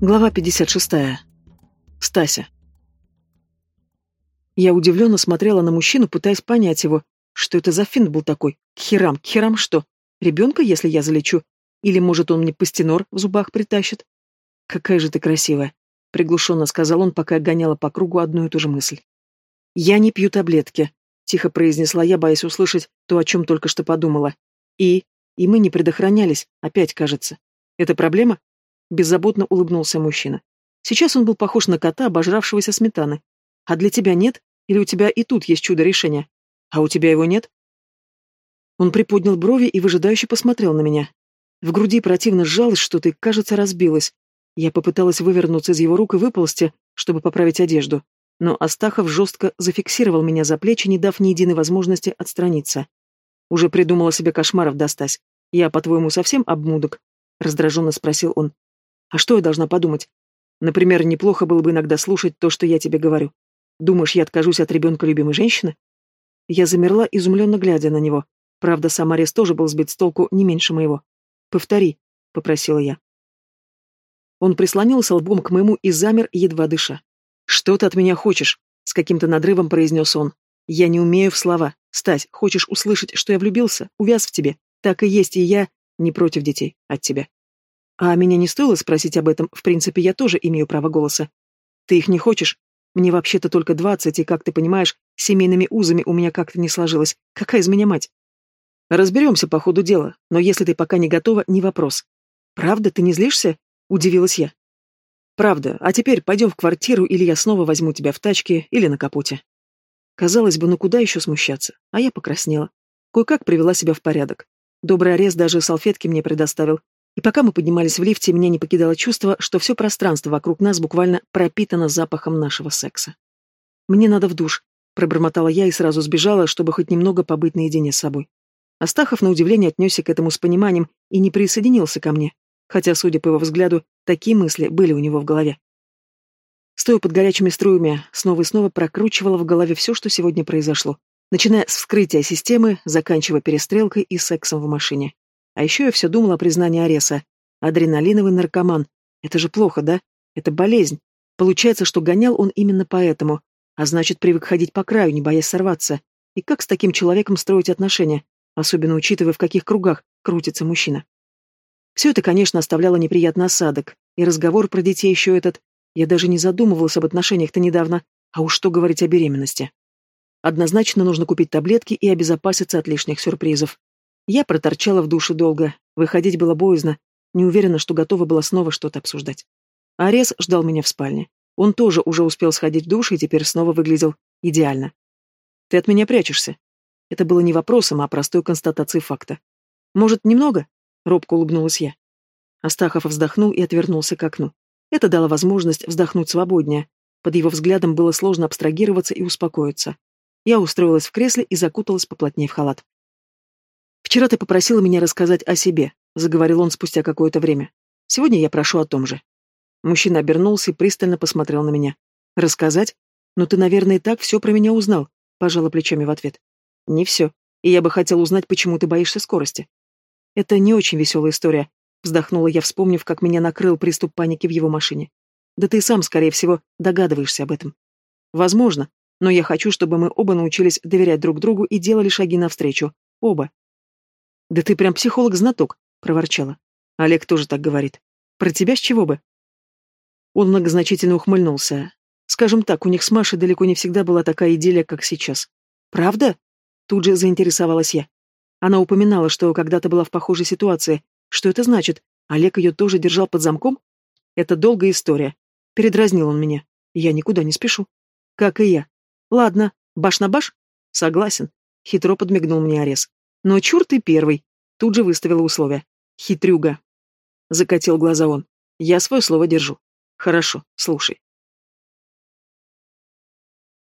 Глава 56. Стася. Я удивленно смотрела на мужчину, пытаясь понять его. Что это за финт был такой? К херам, к херам что? Ребенка, если я залечу? Или, может, он мне пастенор в зубах притащит? Какая же ты красивая, приглушенно сказал он, пока я гоняла по кругу одну и ту же мысль. Я не пью таблетки, тихо произнесла я, боясь услышать то, о чем только что подумала. И... и мы не предохранялись, опять кажется. Это проблема? Беззаботно улыбнулся мужчина. Сейчас он был похож на кота, обожравшегося сметаны. А для тебя нет? Или у тебя и тут есть чудо решения? А у тебя его нет? Он приподнял брови и выжидающе посмотрел на меня. В груди противно сжалось что-то и, кажется, разбилось. Я попыталась вывернуться из его рук и выползти, чтобы поправить одежду. Но Астахов жестко зафиксировал меня за плечи, не дав ни единой возможности отстраниться. «Уже придумала себе кошмаров достать. Я, по-твоему, совсем обмудок?» — раздраженно спросил он. А что я должна подумать? Например, неплохо было бы иногда слушать то, что я тебе говорю. Думаешь, я откажусь от ребенка любимой женщины? Я замерла, изумленно глядя на него. Правда, сам Арес тоже был сбит с толку не меньше моего. «Повтори», — попросила я. Он прислонился лбом к моему и замер, едва дыша. «Что ты от меня хочешь?» — с каким-то надрывом произнес он. «Я не умею в слова. Стась, хочешь услышать, что я влюбился? Увяз в тебе. Так и есть, и я не против детей от тебя. А меня не стоило спросить об этом, в принципе, я тоже имею право голоса. Ты их не хочешь? Мне вообще-то только двадцать, и, как ты понимаешь, семейными узами у меня как-то не сложилось. Какая из меня мать? Разберемся по ходу дела, но если ты пока не готова, не вопрос. Правда, ты не злишься? Удивилась я. Правда, а теперь пойдем в квартиру, или я снова возьму тебя в тачке, или на капоте. Казалось бы, ну куда еще смущаться? А я покраснела. Кое-как привела себя в порядок. Добрый арест даже салфетки мне предоставил, и пока мы поднимались в лифте, меня не покидало чувство, что все пространство вокруг нас буквально пропитано запахом нашего секса. «Мне надо в душ», — пробормотала я и сразу сбежала, чтобы хоть немного побыть наедине с собой. Астахов, на удивление, отнесся к этому с пониманием и не присоединился ко мне, хотя, судя по его взгляду, такие мысли были у него в голове. Стоя под горячими струями, снова и снова прокручивала в голове все, что сегодня произошло, начиная с вскрытия системы, заканчивая перестрелкой и сексом в машине. А еще я все думала о признании Ареса. Адреналиновый наркоман. Это же плохо, да? Это болезнь. Получается, что гонял он именно поэтому. А значит, привык ходить по краю, не боясь сорваться. И как с таким человеком строить отношения? Особенно учитывая, в каких кругах крутится мужчина. Все это, конечно, оставляло неприятный осадок. И разговор про детей еще этот. Я даже не задумывалась об отношениях-то недавно. А уж что говорить о беременности. Однозначно нужно купить таблетки и обезопаситься от лишних сюрпризов. Я проторчала в душе долго, выходить было боязно, не уверена, что готова была снова что-то обсуждать. Арес ждал меня в спальне. Он тоже уже успел сходить в душ и теперь снова выглядел идеально. «Ты от меня прячешься?» Это было не вопросом, а простой констатацией факта. «Может, немного?» — робко улыбнулась я. Астахов вздохнул и отвернулся к окну. Это дало возможность вздохнуть свободнее. Под его взглядом было сложно абстрагироваться и успокоиться. Я устроилась в кресле и закуталась поплотнее в халат. «Вчера ты попросила меня рассказать о себе», — заговорил он спустя какое-то время. «Сегодня я прошу о том же». Мужчина обернулся и пристально посмотрел на меня. «Рассказать? Ну ты, наверное, и так все про меня узнал», — пожала плечами в ответ. «Не все. И я бы хотел узнать, почему ты боишься скорости». «Это не очень веселая история», — вздохнула я, вспомнив, как меня накрыл приступ паники в его машине. «Да ты сам, скорее всего, догадываешься об этом». «Возможно, но я хочу, чтобы мы оба научились доверять друг другу и делали шаги навстречу. Оба. «Да ты прям психолог-знаток», — проворчала. Олег тоже так говорит. «Про тебя с чего бы?» Он многозначительно ухмыльнулся. Скажем так, у них с Машей далеко не всегда была такая идиллия, как сейчас. «Правда?» Тут же заинтересовалась я. Она упоминала, что когда-то была в похожей ситуации. Что это значит? Олег ее тоже держал под замком? Это долгая история. Передразнил он меня. Я никуда не спешу. Как и я. Ладно, баш на баш? Согласен. Хитро подмигнул мне Арес. Но чур ты первый. Тут же выставила условия. Хитрюга. Закатил глаза он. Я свое слово держу. Хорошо, слушай.